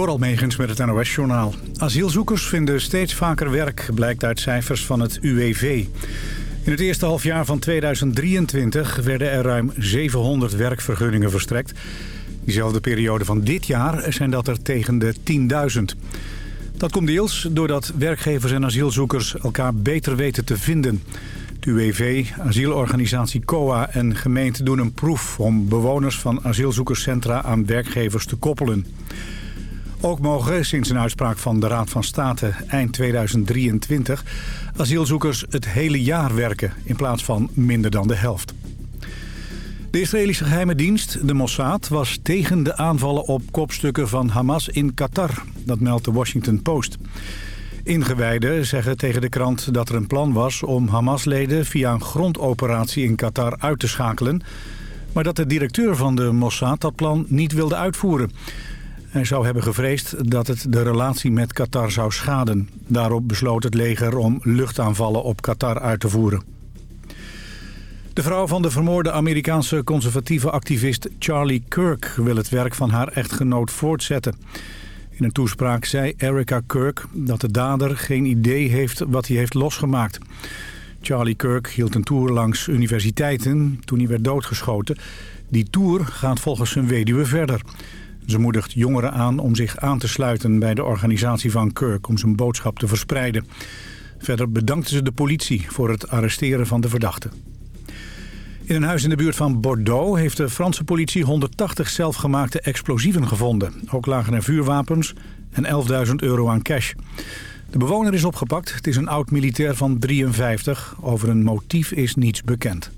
Door Almegens met het NOS-journaal. Asielzoekers vinden steeds vaker werk, blijkt uit cijfers van het UWV. In het eerste halfjaar van 2023 werden er ruim 700 werkvergunningen verstrekt. Diezelfde periode van dit jaar zijn dat er tegen de 10.000. Dat komt deels doordat werkgevers en asielzoekers elkaar beter weten te vinden. De UWV, asielorganisatie COA en gemeente doen een proef... om bewoners van asielzoekerscentra aan werkgevers te koppelen. Ook mogen, sinds een uitspraak van de Raad van State eind 2023... asielzoekers het hele jaar werken in plaats van minder dan de helft. De Israëlische geheime dienst, de Mossad, was tegen de aanvallen op kopstukken van Hamas in Qatar. Dat meldt de Washington Post. Ingewijden zeggen tegen de krant dat er een plan was om Hamas-leden via een grondoperatie in Qatar uit te schakelen. Maar dat de directeur van de Mossad dat plan niet wilde uitvoeren. Hij zou hebben gevreesd dat het de relatie met Qatar zou schaden. Daarop besloot het leger om luchtaanvallen op Qatar uit te voeren. De vrouw van de vermoorde Amerikaanse conservatieve activist Charlie Kirk... wil het werk van haar echtgenoot voortzetten. In een toespraak zei Erica Kirk dat de dader geen idee heeft wat hij heeft losgemaakt. Charlie Kirk hield een tour langs universiteiten toen hij werd doodgeschoten. Die tour gaat volgens zijn weduwe verder... Ze moedigt jongeren aan om zich aan te sluiten bij de organisatie van Kirk om zijn boodschap te verspreiden. Verder bedankte ze de politie voor het arresteren van de verdachte. In een huis in de buurt van Bordeaux heeft de Franse politie 180 zelfgemaakte explosieven gevonden. Ook lagen er vuurwapens en 11.000 euro aan cash. De bewoner is opgepakt. Het is een oud-militair van 53. Over een motief is niets bekend.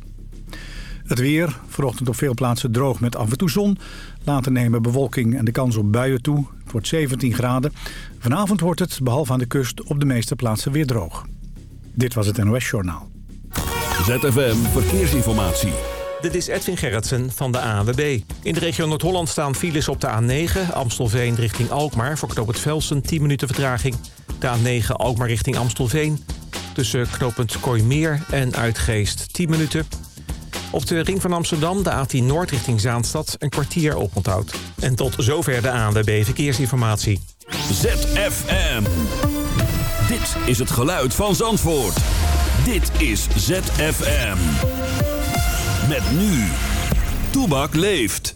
Het weer, vanochtend op veel plaatsen droog met af en toe zon. Later nemen bewolking en de kans op buien toe. Het wordt 17 graden. Vanavond wordt het, behalve aan de kust, op de meeste plaatsen weer droog. Dit was het NOS Journaal. ZFM Verkeersinformatie. Dit is Edwin Gerritsen van de ANWB. In de regio Noord-Holland staan files op de A9, Amstelveen richting Alkmaar... voor knooppunt Velsen, 10 minuten vertraging. De A9 Alkmaar richting Amstelveen. Tussen knooppunt Kooimeer en Uitgeest, 10 minuten... Op de ring van Amsterdam, de A10 Noord richting Zaanstad, een kwartier oponthoud. En tot zover de ANWB Verkeersinformatie. ZFM. Dit is het geluid van Zandvoort. Dit is ZFM. Met nu. Toebak leeft.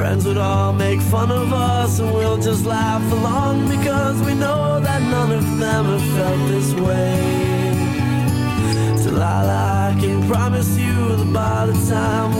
Friends would all make fun of us, and we'll just laugh along because we know that none of them have felt this way. Delilah, I can promise you that by the time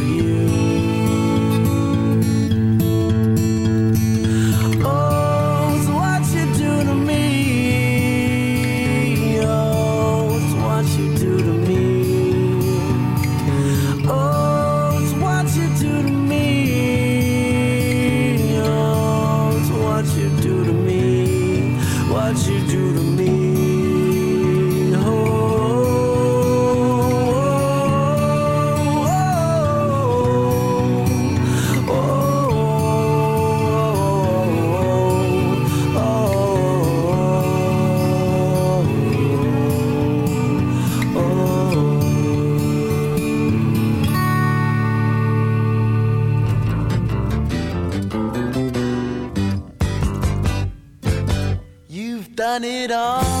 done it all.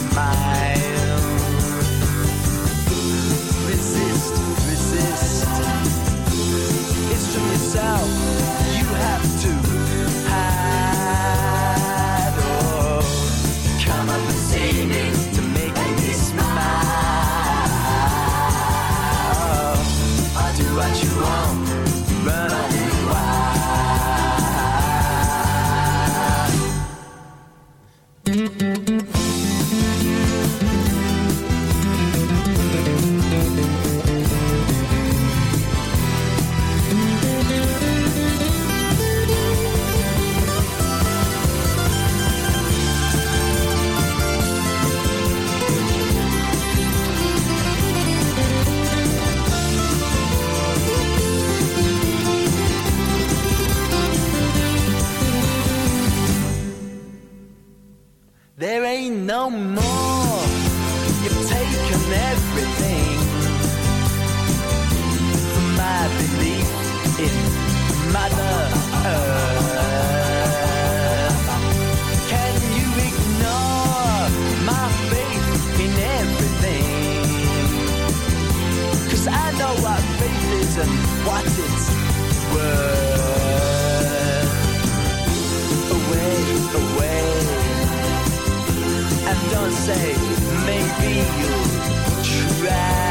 No more. You've taken everything from my belief in Mother Earth. Say maybe you'll try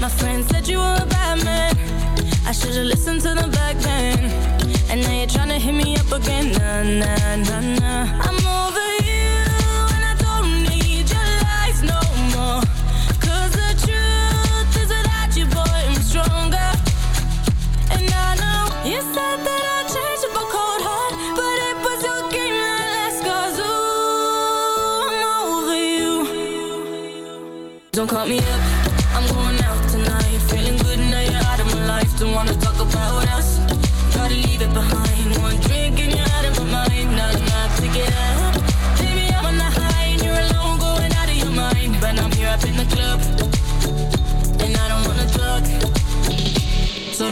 My friend said you were a bad man. I should've listened to them back then. And now you're tryna hit me up again. Nah, nah, nah, nah. I'm over you. And I don't need your lies no more. Cause the truth is without you, boy, I'm stronger. And I know you said that I'd change up a cold heart, but it was your game that last. Cause ooh, I'm over you. Don't call me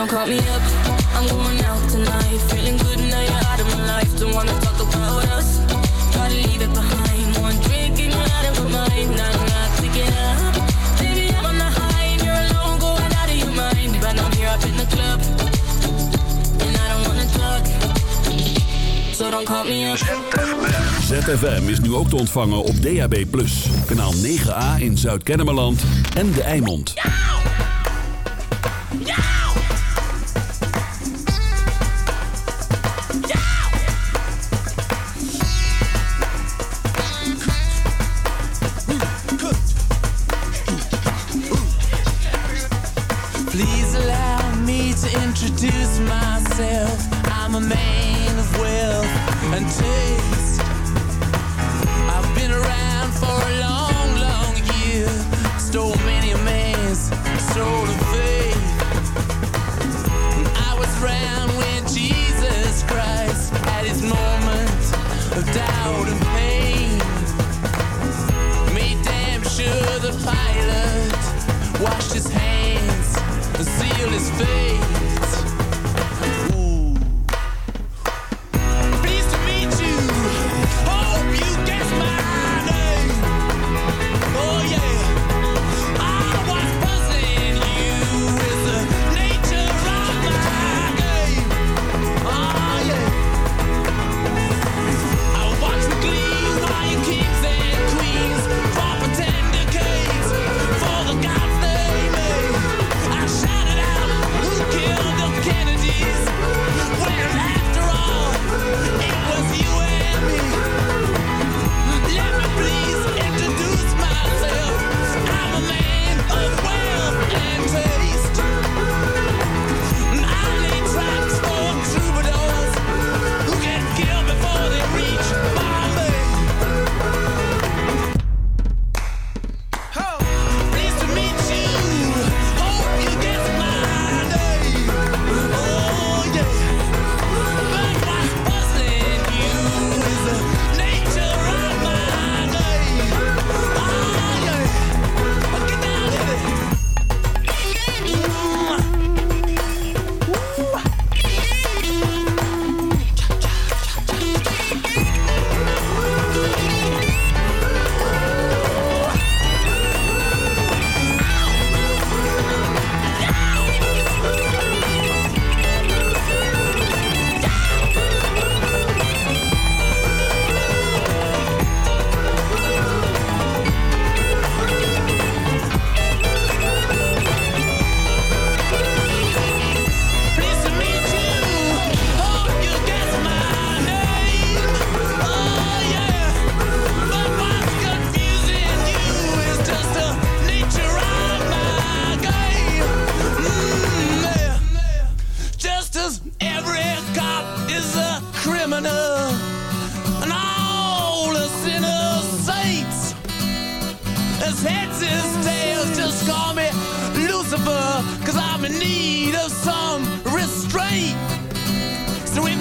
Don't call me up, I'm going out tonight. Feeling good now you're out of my life. Don't wanna talk about us. Gotta leave it behind. One drink and you're out of my mind. Nah, nah, take it up. Baby, I'm on the high and you're alone, going out of your mind. But I'm here up in the club, and I don't wanna talk. So don't call me up. ZFM is nu ook te ontvangen op DAB+. Kanaal 9A in Zuid-Kennemerland en De Eimond. Please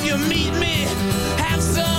you meet me, have some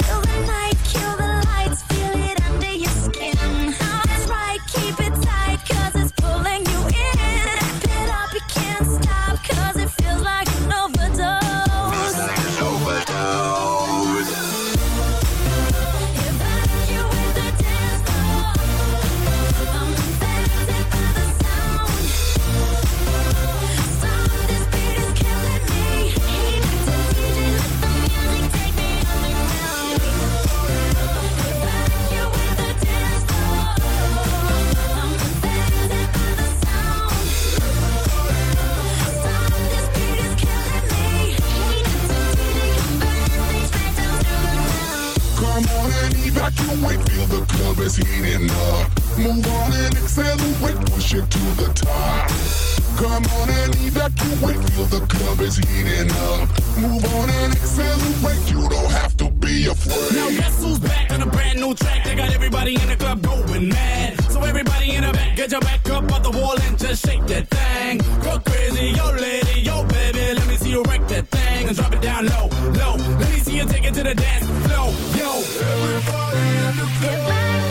You evacuate, feel the club is heating up. Move on and accelerate, push it to the top. Come on and evacuate, feel the club is heating up. Move on and accelerate, you don't have to be afraid. Now guess who's back on a brand new track? They got everybody in the club going mad. So everybody in the back, get your back up on the wall and just shake that thing. Go crazy, yo lady, yo baby see you wreck that thing and drop it down low, low. Let me see you take it to the dance floor, yo. Everybody in the club.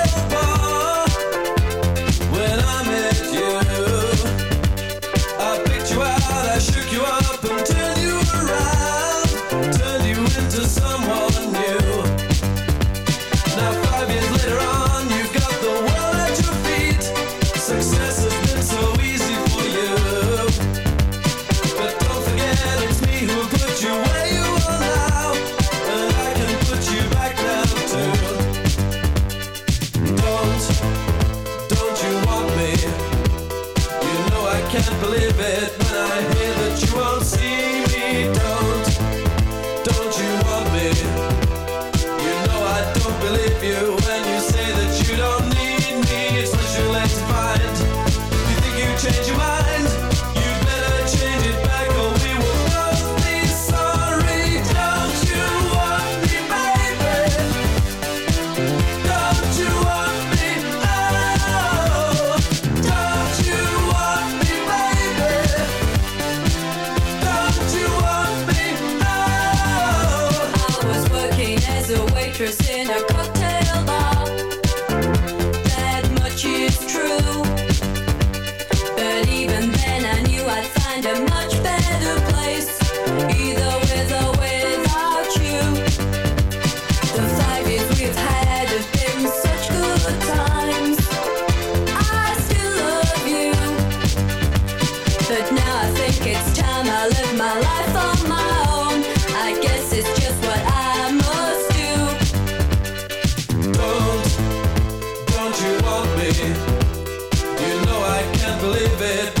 it.